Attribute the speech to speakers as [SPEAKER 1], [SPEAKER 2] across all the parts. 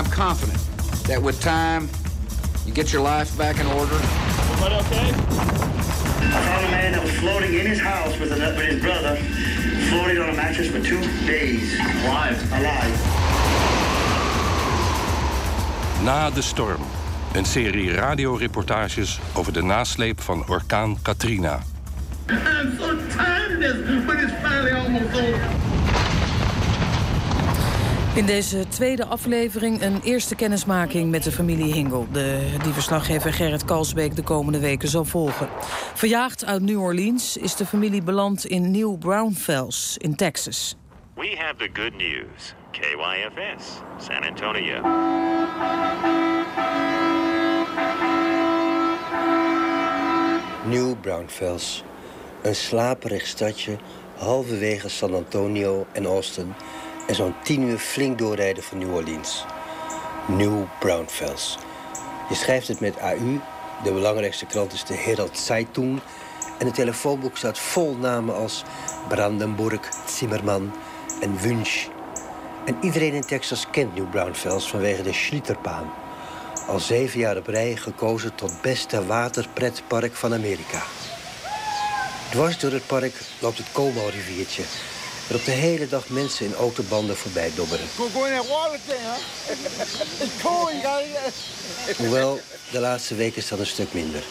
[SPEAKER 1] I'm confident that with time, you get your life back in order.
[SPEAKER 2] Everybody okay?
[SPEAKER 3] I found a man that was floating in his house with, a, with his brother, floating on a mattress for two days.
[SPEAKER 2] Alive.
[SPEAKER 3] Alive.
[SPEAKER 4] Na de storm. Een serie radioreportages over de nasleep van orkaan Katrina.
[SPEAKER 5] I'm so tired of this, but it's finally almost over.
[SPEAKER 6] In deze tweede aflevering een eerste kennismaking met de familie Hingel. De, die verslaggever Gerrit Kalsbeek de komende weken zal volgen. Verjaagd uit New Orleans is de familie beland in New Braunfels in Texas.
[SPEAKER 7] We have the good news. KYFS, San Antonio.
[SPEAKER 8] New Braunfels. Een slaperig stadje halverwege San Antonio en Austin... en zo'n tien uur flink doorrijden van New Orleans. New Braunfels. Je schrijft het met AU. De belangrijkste krant is de Herald Zeitung. En het telefoonboek staat vol namen als Brandenburg, Zimmerman en Wunsch. En iedereen in Texas kent New Braunfels vanwege de Schlitterbaan. Al zeven jaar op rij gekozen tot beste waterpretpark van Amerika. Dwars door het park loopt het Como-riviertje... waarop de hele dag mensen in autobanden voorbij dobberen. Hoewel, de laatste weken is dat een stuk minder.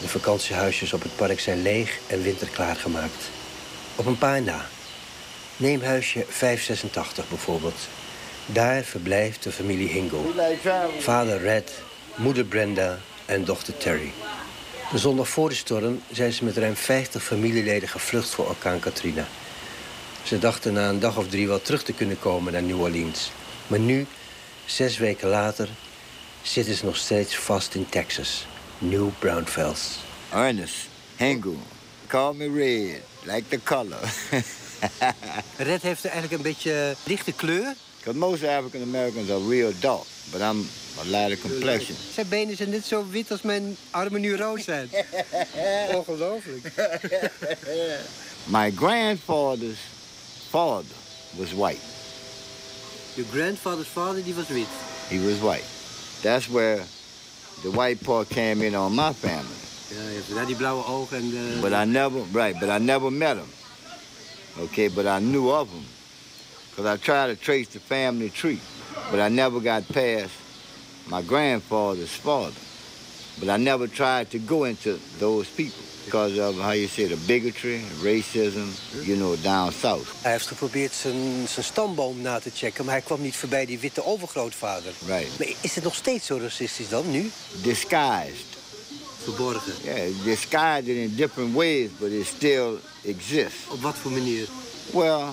[SPEAKER 8] De vakantiehuisjes op het park zijn leeg en winterklaar gemaakt. Op een paar na. Neem huisje 586 bijvoorbeeld. Daar verblijft de familie Hingle. Vader Red, moeder Brenda en dochter Terry. De zondag voor de storm zijn ze met ruim 50 familieleden gevlucht voor orkaan Katrina. Ze dachten na een dag of drie wel terug te kunnen komen naar New Orleans. Maar nu, zes weken later, zitten ze nog steeds vast in Texas. New Braunfels.
[SPEAKER 9] Ernest, Hengel, call me red, like the color.
[SPEAKER 8] Red heeft eigenlijk een beetje lichte kleur.
[SPEAKER 9] Because most African Americans are real dark, but I'm a lighter complexion.
[SPEAKER 8] Zijn benen zijn net zo wit als mijn armen nu rood zijn. Ongelooflijk.
[SPEAKER 9] My grandfather's father was white.
[SPEAKER 8] Je grandfather's father, he was white?
[SPEAKER 9] He was white. That's where the white part came in on my family.
[SPEAKER 8] Ja, je hebt die blauwe ogen en de...
[SPEAKER 9] But I never, right, but I never met him. Okay, but I knew of him. Because I tried to trace the family tree, but I never got past my grandfather's father. But I never tried to go into those people because of, how you say, the bigotry, racism, you know, down south.
[SPEAKER 8] Hij heeft geprobeerd zijn, zijn stamboom na te checken, maar hij kwam niet voorbij die witte overgrootvader.
[SPEAKER 9] Right.
[SPEAKER 8] Maar is het nog steeds zo racistisch dan, nu?
[SPEAKER 9] Disguised.
[SPEAKER 8] Verborgen.
[SPEAKER 9] Yeah, disguised in different ways, but it still exists.
[SPEAKER 8] Op wat voor manier?
[SPEAKER 9] Well,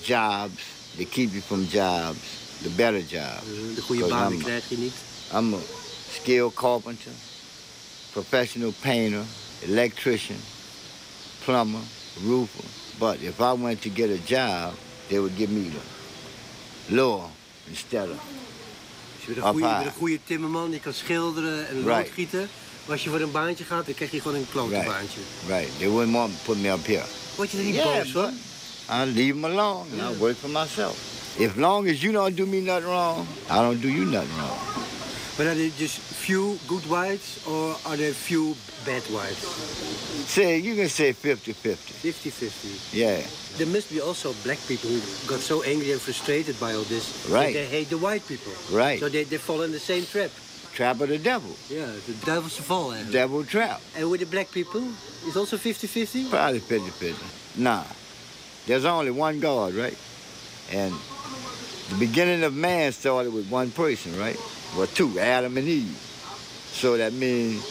[SPEAKER 9] jobs. They keep you from jobs, the better jobs.
[SPEAKER 8] Mm, de goede banen krijg je niet.
[SPEAKER 9] I'm a skilled carpenter, professional painter, electrician, plumber, roofer. But if I went to get a job, they would give me the lower instead of.
[SPEAKER 8] Bent een goede, bent een goede timmerman, je kan schilderen en
[SPEAKER 9] Right.
[SPEAKER 8] loodgieten. Maar als je voor een baantje gaat, dan krijg je gewoon een klote
[SPEAKER 9] Right.
[SPEAKER 8] baantje.
[SPEAKER 9] Right. They wouldn't want to put me up here.
[SPEAKER 8] Word je er niet
[SPEAKER 9] Yeah,
[SPEAKER 8] boos van?
[SPEAKER 9] I leave them alone and I work for myself. If long as you don't do me nothing wrong, I don't do you nothing wrong.
[SPEAKER 8] But are there just few good whites or are there few bad whites?
[SPEAKER 9] Say you can say 50-50.
[SPEAKER 8] 50-50.
[SPEAKER 9] Yeah.
[SPEAKER 8] There must be also black people who got so angry and frustrated by all this
[SPEAKER 9] Right.
[SPEAKER 8] that they hate the white people.
[SPEAKER 9] Right.
[SPEAKER 8] So they, they fall in the same trap.
[SPEAKER 9] Trap of the devil.
[SPEAKER 8] Yeah, the devil's fall. eigenlijk.
[SPEAKER 9] Devil trap.
[SPEAKER 8] And with the black people, it's also 50-50?
[SPEAKER 9] Probably 50-50. Nah. There's only one God, right? And the beginning of man started with one person, right? Well, two, Adam and Eve. So that means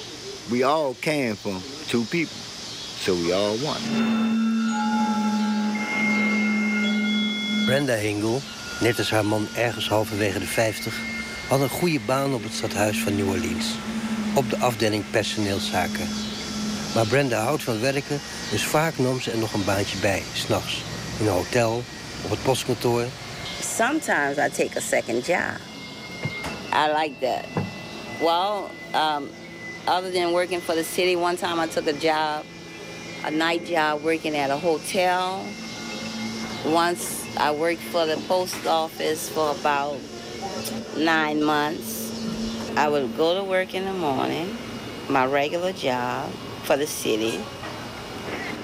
[SPEAKER 9] we all came from two people. So we all one.
[SPEAKER 8] Brenda Hingle, net als haar man ergens halverwege de 50, had een goede baan op het stadhuis van New Orleans. Op de afdeling personeelszaken. Maar Brenda houdt van werken, dus vaak nam ze er nog een baantje bij, s'nachts. In een hotel, op het postkantoor.
[SPEAKER 10] Sometimes I take a second job. I like that. Well, um, other than working for the city, one time I took a job, a night job working at a hotel. Once I worked for the post office for about nine months. I would go to work in the morning, my regular job for the city.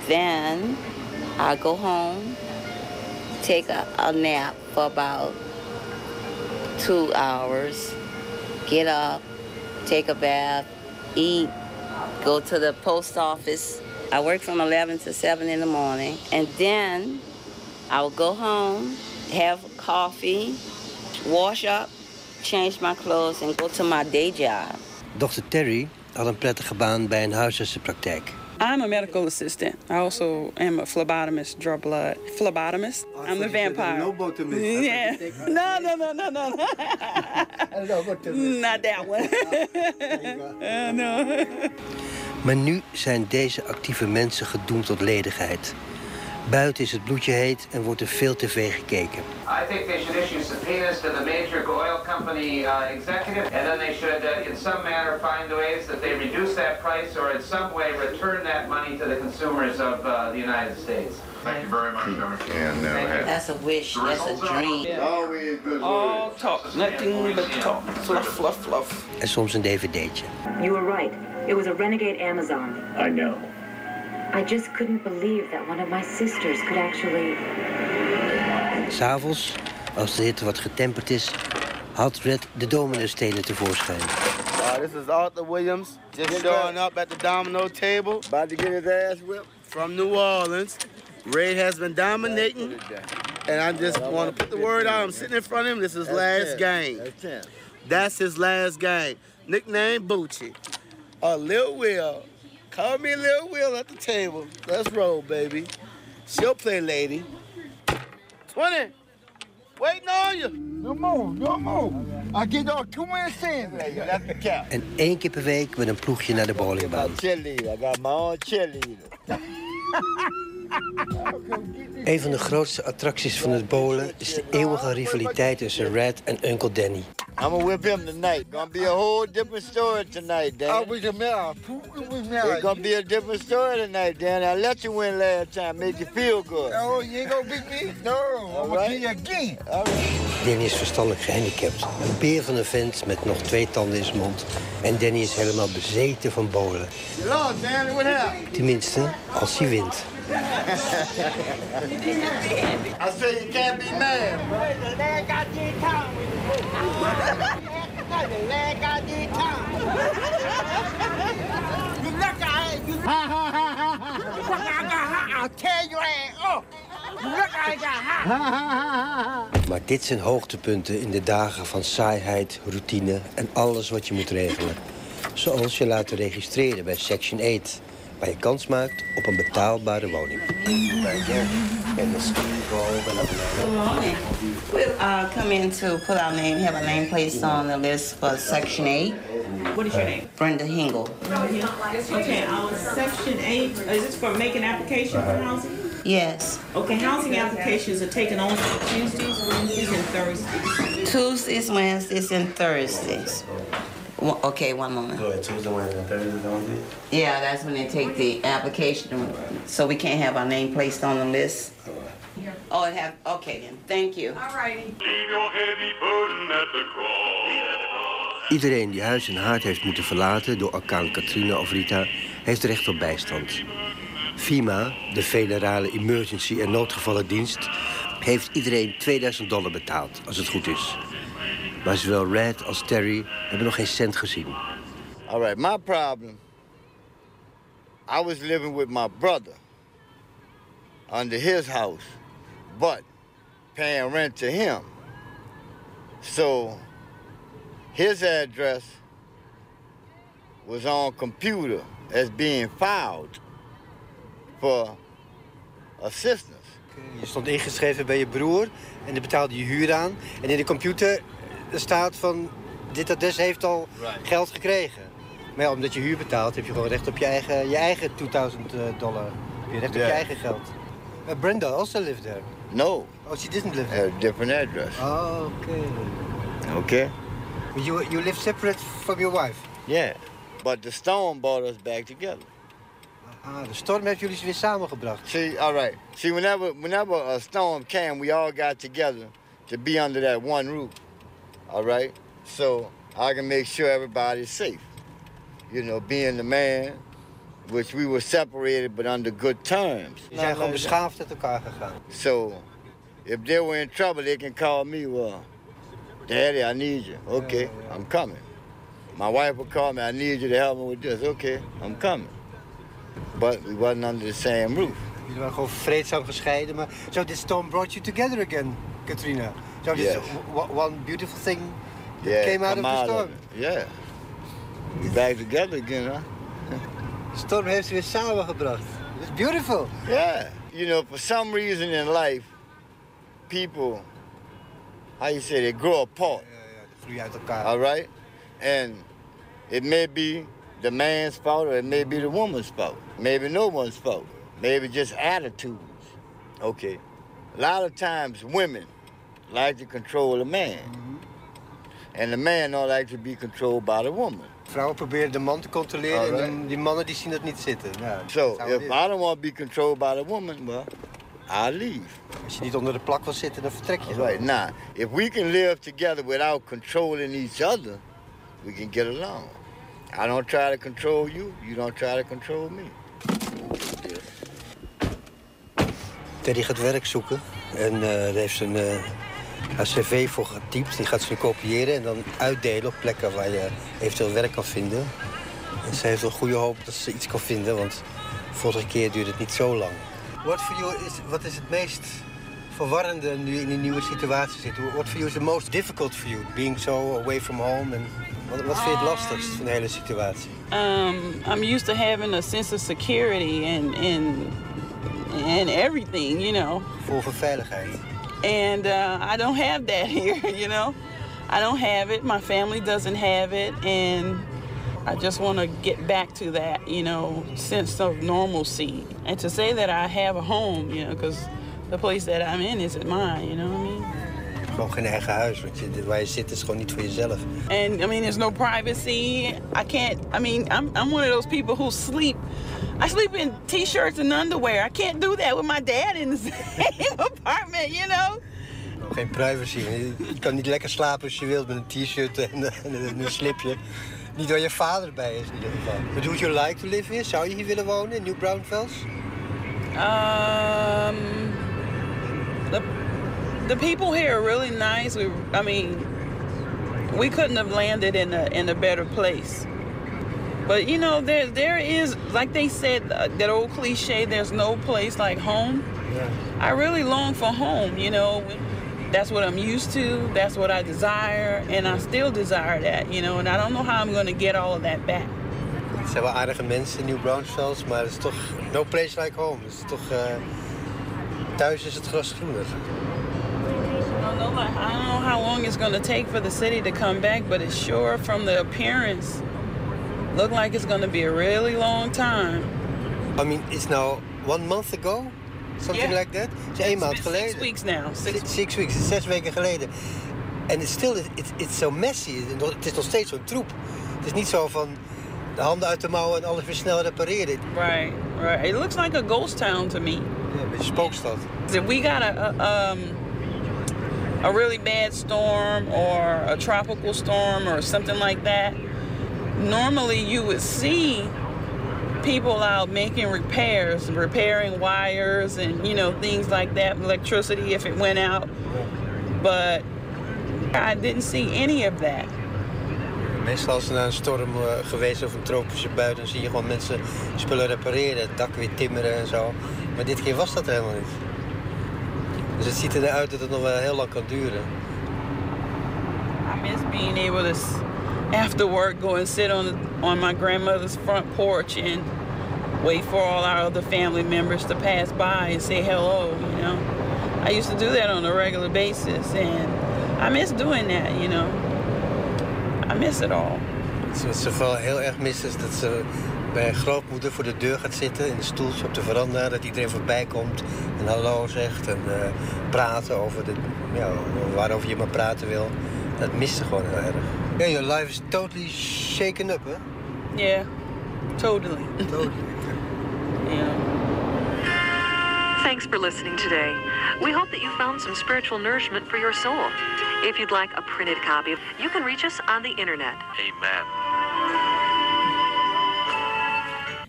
[SPEAKER 10] Then I go home, take a, a nap for about two hours, get up, take a bath, eat, go to the post office. I work from 11 to 7 in the morning. And then I will go home, have coffee, wash up, change my clothes, and go to my day job.
[SPEAKER 11] Dochter Terry had een prettige baan bij een huisartsenpraktijk.
[SPEAKER 2] I'm a medical assistant. I also am a phlebotomist, draw blood. Phlebotomist. I'm the vampire. Yeah. No, no, no, no, no. Not that one. Uh, no.
[SPEAKER 11] Maar nu zijn deze actieve mensen gedoemd tot ledigheid. Buiten is het bloedje heet en wordt er veel tv gekeken.
[SPEAKER 12] I think they should issue subpoenas to the major oil company uh, executive, and then they should, uh, in some manner, find ways that they reduce that price or in some way return that money to the consumers of uh, the United States.
[SPEAKER 13] Thank you very much, Governor.
[SPEAKER 10] That's a wish. That's a dream.
[SPEAKER 9] Always good
[SPEAKER 2] All talk, nothing but talk. Fluff, fluff, fluff.
[SPEAKER 11] En soms een dvd'tje.
[SPEAKER 14] You were right. It was a renegade Amazon.
[SPEAKER 3] I know.
[SPEAKER 14] I just couldn't believe that one of my sisters could actually.
[SPEAKER 11] S'avonds, als de hitte wat getemperd is, haalt Red de dominostenen tevoorschijn.
[SPEAKER 9] Uh, this is Arthur Williams, just showing up at the domino table. About to get his ass whipped. From New Orleans. Ray has been dominating. And I just want to put the word out. I'm sitting in front of him. This is his last game. That's his last game. Nickname Bucci. Uh, Lil Will. Call me Lil Will at the table. Let's roll, baby. She'll play lady. 20. Waiting on you.
[SPEAKER 5] No more, no more. I get all two minutes in.
[SPEAKER 11] En één keer per week met een ploegje naar de bowlingbaan.
[SPEAKER 9] Cheerleader. I got my own cheerleader.
[SPEAKER 11] Een van de grootste attracties van het bowlen is de eeuwige rivaliteit tussen Red en Uncle Danny.
[SPEAKER 9] I'm gonna whip him tonight. Gonna be a whole different story tonight, Dan.
[SPEAKER 5] Man.
[SPEAKER 9] It's gonna be a different story tonight, Dan. I let you win last time, make you feel good.
[SPEAKER 5] Oh, you ain't gonna beat me? No, I'm gonna beat you again.
[SPEAKER 11] Danny is verstandelijk gehandicapt. Een beer van een vent met nog twee tanden in zijn mond. En Danny is helemaal bezeten van
[SPEAKER 9] Danny. What happened?
[SPEAKER 11] Tenminste, als hij wint.
[SPEAKER 9] I say you can't be mad.
[SPEAKER 5] I'll tear your ass up. Look, I got
[SPEAKER 11] Maar dit zijn hoogtepunten in de dagen van saaiheid, routine en alles wat je moet regelen. Zoals je laten registreren bij Section 8, waar je kans maakt op een betaalbare woning.
[SPEAKER 10] Good morning. We'll uh, come in to put our name, have our name placed on the list for Section 8.
[SPEAKER 15] What is your name?
[SPEAKER 10] Brenda Hingle.
[SPEAKER 15] Okay, our section eight, is this for making application for housing?
[SPEAKER 10] Yes.
[SPEAKER 15] Okay, housing applications are taken on Tuesdays, Wednesdays, and Thursdays.
[SPEAKER 10] Tuesdays, Wednesdays, and Thursdays. Okay, one moment.
[SPEAKER 11] Go ahead, Tuesday, Wednesday, and Thursday only?
[SPEAKER 10] Yeah, that's when they take the application, so we can't have our name placed on the list. Oh, it have, okay then, thank you.
[SPEAKER 15] All righty.
[SPEAKER 11] Iedereen die huis en haard heeft moeten verlaten door orkaan Katrina of Rita... heeft recht op bijstand. FEMA, de Federale Emergency en Noodgevallendienst... heeft iedereen 2000 dollar betaald, als het goed is. Maar zowel Red als Terry hebben nog geen cent gezien.
[SPEAKER 9] All right, my problem. I was living with my brother under his house, but paying rent to him. So his address was on computer as being filed for assistance.
[SPEAKER 11] Je stond ingeschreven bij je broer en daar betaalde je huur aan. En in de computer staat van... dit adres heeft al geld gekregen. Maar ja, omdat je huur betaalt, heb je gewoon recht op je eigen, je eigen 2000 dollar. Heb je recht op je eigen geld. Uh, Brenda also lived there.
[SPEAKER 9] No.
[SPEAKER 11] Oh, she didn't live there.
[SPEAKER 9] a different address.
[SPEAKER 11] Oh, okay.
[SPEAKER 9] Okay?
[SPEAKER 11] You, you live separate from your wife?
[SPEAKER 9] Yeah. But the storm brought us back together.
[SPEAKER 11] Ah, de storm heeft jullie weer samengebracht.
[SPEAKER 9] See, all right. See, whenever whenever a storm came, we all got together to be under that one roof. All right? So I can make sure everybody's safe. You know, being the man, which we were separated but under good terms.
[SPEAKER 8] Je zijn gewoon beschaafd uit elkaar gegaan.
[SPEAKER 9] So if they were in trouble, they can call me, well, Daddy, I need you. Okay, I'm coming. My wife would call me, I need you to help me with this. Okay, I'm coming. But we wasn't under the same roof.
[SPEAKER 8] Jullie waren gewoon vreedzaam gescheiden, maar so this storm brought you together again, Katrina. This
[SPEAKER 9] Yes.
[SPEAKER 8] one beautiful thing
[SPEAKER 9] Yeah,
[SPEAKER 8] came out of the storm.
[SPEAKER 9] it. Yeah. We back together again, huh?
[SPEAKER 8] Storm heeft ze weer samengebracht. It's beautiful.
[SPEAKER 9] Yeah. You know, for some reason in life, people, how you say, they grow apart.
[SPEAKER 8] Uit elkaar.
[SPEAKER 9] All right? And it may be the man's fault or it may be the mm-hmm. woman's fault. Maybe no one's fault. Maybe just attitudes. Okay. A lot of times women like to control a man. And the man don't like to be controlled by the woman.
[SPEAKER 8] Vrouwen proberen de man te controleren en de- die mannen die zien dat niet zitten. Ja,
[SPEAKER 9] So if. I don't want to be controlled by the woman, well, I'll leave.
[SPEAKER 8] Als je niet onder de plak wil zitten, dan vertrek je.
[SPEAKER 9] Right. Now, if we can live together without controlling each other, we can get along. I don't try to control you, you don't try to control me.
[SPEAKER 8] Teddy gaat werk zoeken en daar heeft eh, haar cv voor getypt. Die gaat ze kopiëren en dan uitdelen op plekken waar je eventueel werk kan vinden. En ze heeft wel goede hoop dat ze iets kan vinden, want vorige keer duurde het niet zo lang. Wat voor jou is, wat is het meest verwarrende nu je in die nieuwe situatie zit? What for you is the most difficult for you? Being so away from home? En wat, wat vind je het lastigst van de hele situatie?
[SPEAKER 2] Um, I'm used to having a sense of security and and and everything, you know.
[SPEAKER 8] Gevoel van veiligheid.
[SPEAKER 2] And uh, I don't have that here, you know. I don't have it. My family doesn't have it, and I just want to get back to that, you know, sense of normalcy. And to say that I have a home, you know, because the place that I'm in isn't mine, you know what I mean?
[SPEAKER 8] Gewoon geen eigen huis, want je, waar je zit is gewoon niet voor jezelf.
[SPEAKER 2] And I mean, there's no privacy. I can't. I mean, I'm I'm one of those people who sleep. I sleep in t-shirts and underwear. I can't do that with my dad in the same apartment, you know.
[SPEAKER 8] Geen privacy. Je kan niet lekker slapen als je wilt met een t-shirt en, en een slipje. Niet waar je vader bij is in ieder geval. But would you like to live here? Zou je hier willen wonen in New Braunfels?
[SPEAKER 2] Um, the people here are really nice. We, I mean, we couldn't have landed in a in a better place. But you know, there there is like they said uh, that old cliche. There's no place like home. I really long for home. You know, that's what I'm used to. That's what I desire, and I still desire that. You know, and I don't know how I'm going to get all of that back.
[SPEAKER 8] Het zijn wel aardige mensen in New Braunfels, maar het is toch no place like home. Het is toch, eh, thuis is het gras groener.
[SPEAKER 2] I don't know, like, I don't know how long it's going to take for the city to come back, but it's sure from the appearance, look like it's going to be a really long time.
[SPEAKER 8] I mean, it's now one month ago? Something
[SPEAKER 2] Yeah.
[SPEAKER 8] like that? Is één maand geleden.
[SPEAKER 2] six weeks now. Six,
[SPEAKER 8] Six weeks, zes weken geleden. En it's still, it's, it's so messy. Het is nog steeds zo'n troep. Het is niet zo van de handen uit de mouwen en alles weer snel repareren.
[SPEAKER 2] Right, right. It looks like a ghost town to me.
[SPEAKER 8] Ja, een beetje spookstad.
[SPEAKER 2] We got a, a um a really bad storm or a tropical storm or something like that, normally you would see people out making repairs, repairing wires and you know things like that, electricity if it went out. But I didn't see any of that.
[SPEAKER 8] Meestal als er naar een storm eh, geweest of een tropische bui, dan zie je gewoon mensen spullen repareren, het dak weer timmeren en zo. Maar dit keer was dat helemaal niet. Dus het ziet eruit dat het nog wel heel lang kan duren.
[SPEAKER 2] I miss being able to, after work, go and sit on on my grandmother's front porch and wait for all our other family members to pass by and say hello. You know, I used to do that on a regular basis, and I miss doing that. You know, I miss it all.
[SPEAKER 8] Wat ze vooral heel erg missen is dat ze bij grootmoeder voor de deur gaat zitten in een stoeltje op de veranda. Dat iedereen voorbij komt en hallo zegt en eh, praten over de, ja, waarover je maar praten wil. Dat mist ze gewoon heel erg. Ja, your life is totally shaken up, hè?
[SPEAKER 2] Yeah, totally.
[SPEAKER 8] Totally.
[SPEAKER 2] Yeah.
[SPEAKER 16] Thanks for listening today. We hope that you found some spiritual nourishment for your soul. If you'd like a printed copy, you can reach us on the internet.
[SPEAKER 17] Amen.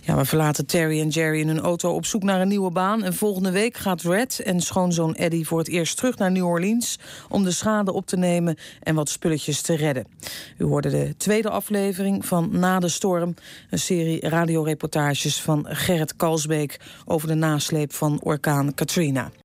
[SPEAKER 6] Ja, we verlaten Terry en Jerry in hun auto op zoek naar een nieuwe baan. En volgende week gaat Red en schoonzoon Eddie voor het eerst terug naar New Orleans... om de schade op te nemen en wat spulletjes te redden. U hoorde de tweede aflevering van Na de Storm. Een serie radioreportages van Gerrit Kalsbeek... over de nasleep van orkaan Katrina.